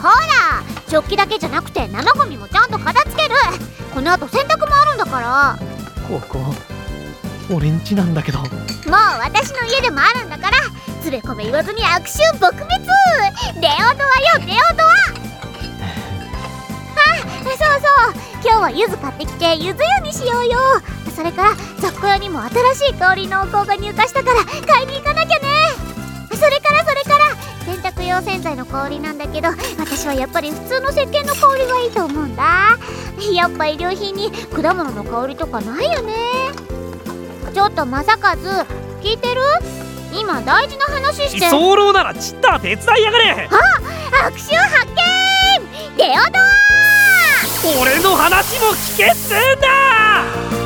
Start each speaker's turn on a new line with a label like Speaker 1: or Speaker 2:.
Speaker 1: ほら食器だけじゃなくて生ゴミもちゃんと片付ける。この後洗濯もあるんだから。
Speaker 2: ここ俺んちなんだけど。
Speaker 1: もう私の家でもあるんだからつべこべ言わずに悪臭撲滅。レオドアよレオドアあそうそう今日は柚子買ってきて柚子湯にしようよ。それから雑貨屋にも新しい香りのお香が入荷したから買いに行か用洗剤の香りなんだけど私はやっぱり普通の石鹸の香りがいいと思うんだ。やっぱ衣料品に果物の香りとかないよね。ちょっと正和聞いてる？今大事な話して
Speaker 2: 居候ならちったら手伝いやがれ。
Speaker 1: 悪臭発見！レオドア！
Speaker 2: 俺の話も聞けっつうんだ